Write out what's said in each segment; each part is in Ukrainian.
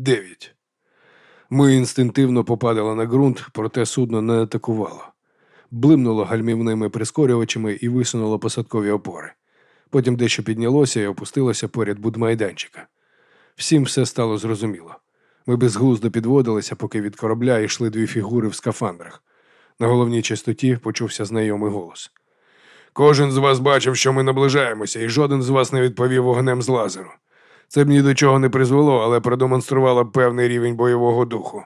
Дев'ять. Ми інстинктивно попадали на ґрунт, проте судно не атакувало. Блимнуло гальмівними прискорювачами і висунуло посадкові опори. Потім дещо піднялося і опустилося поряд будмайданчика. Всім все стало зрозуміло. Ми безглуздо підводилися, поки від корабля йшли дві фігури в скафандрах. На головній частоті почувся знайомий голос. Кожен з вас бачив, що ми наближаємося, і жоден з вас не відповів вогнем з лазеру. Це б ні до чого не призвело, але продемонструвало певний рівень бойового духу.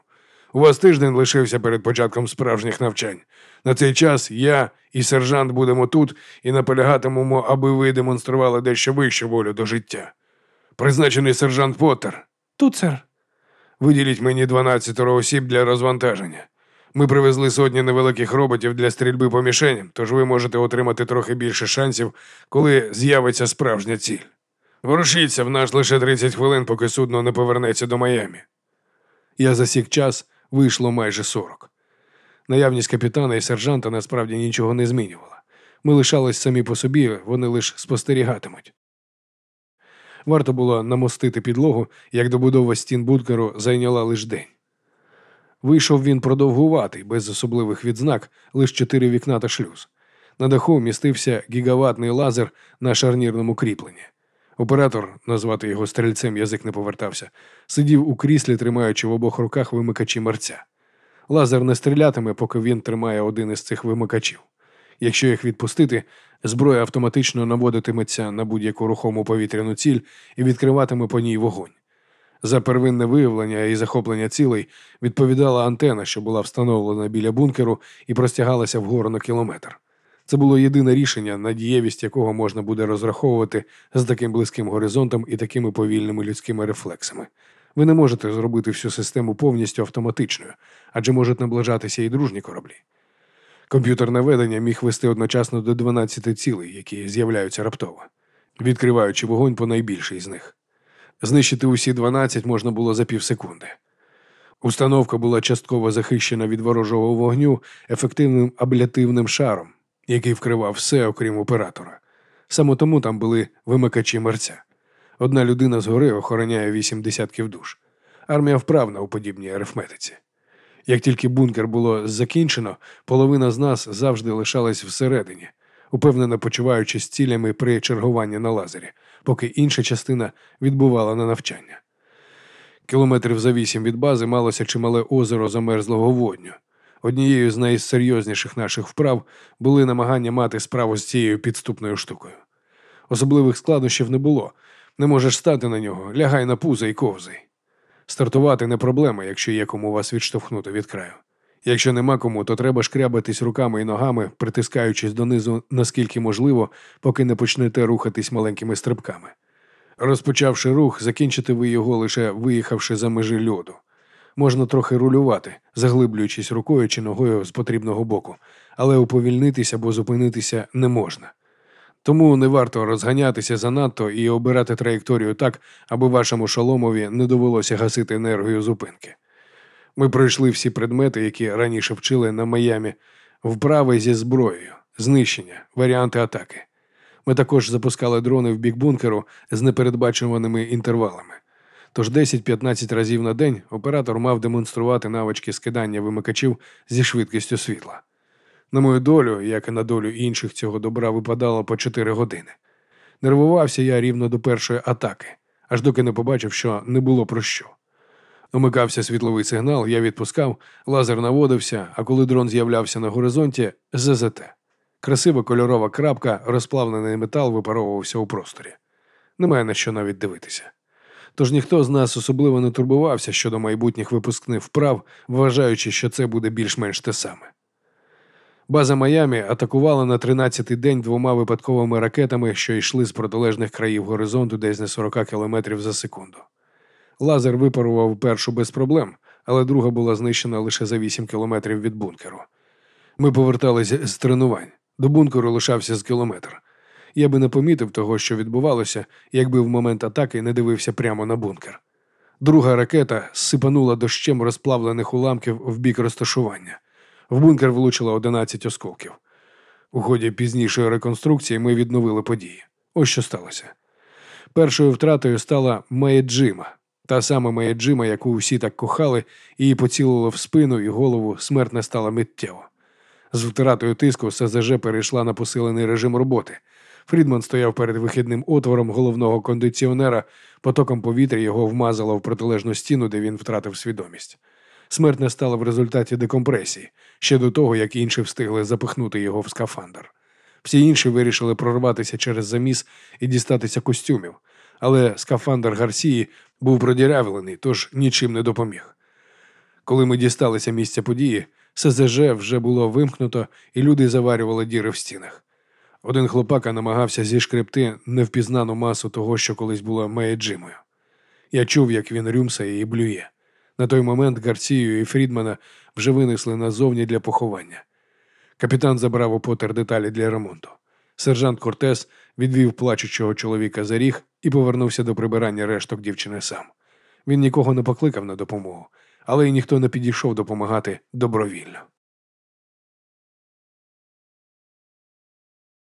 У вас тиждень лишився перед початком справжніх навчань. На цей час я і сержант будемо тут і наполягатимемо, аби ви демонстрували дещо вищу волю до життя. Призначений сержант Поттер. Тут, сер. Виділіть мені 12 осіб для розвантаження. Ми привезли сотні невеликих роботів для стрільби по мішеням, тож ви можете отримати трохи більше шансів, коли з'явиться справжня ціль. Ворушіться в нас лише 30 хвилин, поки судно не повернеться до Майамі. Я засік час, вийшло майже 40. Наявність капітана і сержанта насправді нічого не змінювала. Ми лишались самі по собі, вони лише спостерігатимуть. Варто було намостити підлогу, як добудова стін бункеру зайняла лише день. Вийшов він продовгуватий, без особливих відзнак, лише чотири вікна та шлюз. На даху містився гігаватний лазер на шарнірному кріпленні. Оператор, назвати його стрільцем язик не повертався, сидів у кріслі, тримаючи в обох руках вимикачі мерця. Лазер не стрілятиме, поки він тримає один із цих вимикачів. Якщо їх відпустити, зброя автоматично наводитиметься на будь-яку рухому повітряну ціль і відкриватиме по ній вогонь. За первинне виявлення і захоплення цілей відповідала антена, що була встановлена біля бункеру і простягалася вгору на кілометр. Це було єдине рішення, на дієвість якого можна буде розраховувати з таким близьким горизонтом і такими повільними людськими рефлексами. Ви не можете зробити всю систему повністю автоматичною, адже можуть наближатися і дружні кораблі. Комп'ютерне ведення міг вести одночасно до 12 цілей, які з'являються раптово, відкриваючи вогонь по найбільшій з них. Знищити усі 12 можна було за півсекунди. Установка була частково захищена від ворожого вогню ефективним аблятивним шаром, який вкривав все, окрім оператора. Саме тому там були вимикачі мерця. Одна людина згори охороняє вісім десятків душ. Армія вправна у подібній арифметиці. Як тільки бункер було закінчено, половина з нас завжди лишалась всередині, упевнено почуваючись цілями при чергуванні на лазері, поки інша частина відбувала на навчання. Кілометрів за вісім від бази малося чимале озеро замерзлого водню. Однією з найсерйозніших наших вправ були намагання мати справу з цією підступною штукою. Особливих складнощів не було. Не можеш стати на нього, лягай на пузо і ковзай. Стартувати не проблема, якщо є кому вас відштовхнути від краю. Якщо нема кому, то треба шкрябатись руками і ногами, притискаючись донизу наскільки можливо, поки не почнете рухатись маленькими стрибками. Розпочавши рух, закінчите ви його лише виїхавши за межі льоду. Можна трохи рулювати, заглиблюючись рукою чи ногою з потрібного боку, але уповільнитися або зупинитися не можна. Тому не варто розганятися занадто і обирати траєкторію так, аби вашому шоломові не довелося гасити енергію зупинки. Ми пройшли всі предмети, які раніше вчили на Майамі, вправи зі зброєю, знищення, варіанти атаки. Ми також запускали дрони в бік бункеру з непередбачуваними інтервалами. Тож 10-15 разів на день оператор мав демонструвати навички скидання вимикачів зі швидкістю світла. На мою долю, як і на долю інших цього добра, випадало по 4 години. Нервувався я рівно до першої атаки, аж доки не побачив, що не було про що. Умикався світловий сигнал, я відпускав, лазер наводився, а коли дрон з'являвся на горизонті, ЗЗТ. Красива кольорова крапка, розплавлений метал випаровувався у просторі. Немає на що навіть дивитися. Тож ніхто з нас особливо не турбувався щодо майбутніх випускних вправ, вважаючи, що це буде більш-менш те саме. База Майамі атакувала на 13-й день двома випадковими ракетами, що йшли з протилежних країв горизонту десь на 40 км за секунду. Лазер випарував першу без проблем, але друга була знищена лише за 8 кілометрів від бункеру. Ми поверталися з тренувань. До бункеру лишався з кілометр. Я би не помітив того, що відбувалося, якби в момент атаки не дивився прямо на бункер. Друга ракета сипанула дощем розплавлених уламків в бік розташування. В бункер влучило 11 осколків. У ході пізнішої реконструкції ми відновили події. Ось що сталося. Першою втратою стала Майя Джима. Та сама моя яку всі так кохали, її поцілило в спину і голову, смерть не стала миттєво. З втратою тиску СЗЖ перейшла на посилений режим роботи. Фрідман стояв перед вихідним отвором головного кондиціонера, потоком повітря його вмазало в протилежну стіну, де він втратив свідомість. Смерть не стала в результаті декомпресії, ще до того, як інші встигли запихнути його в скафандр. Всі інші вирішили прорватися через заміс і дістатися костюмів, але скафандр Гарсії був продірявлений, тож нічим не допоміг. Коли ми дісталися місця події, СЗЖ вже було вимкнуто, і люди заварювали діри в стінах. Один хлопака намагався зішкребти невпізнану масу того, що колись було Мея Джимою. Я чув, як він рюмсає і блює. На той момент Гарсію і Фрідмана вже винесли назовні для поховання. Капітан забрав у Поттер деталі для ремонту. Сержант Кортес відвів плачучого чоловіка за ріг і повернувся до прибирання решток дівчини сам. Він нікого не покликав на допомогу, але й ніхто не підійшов допомагати добровільно.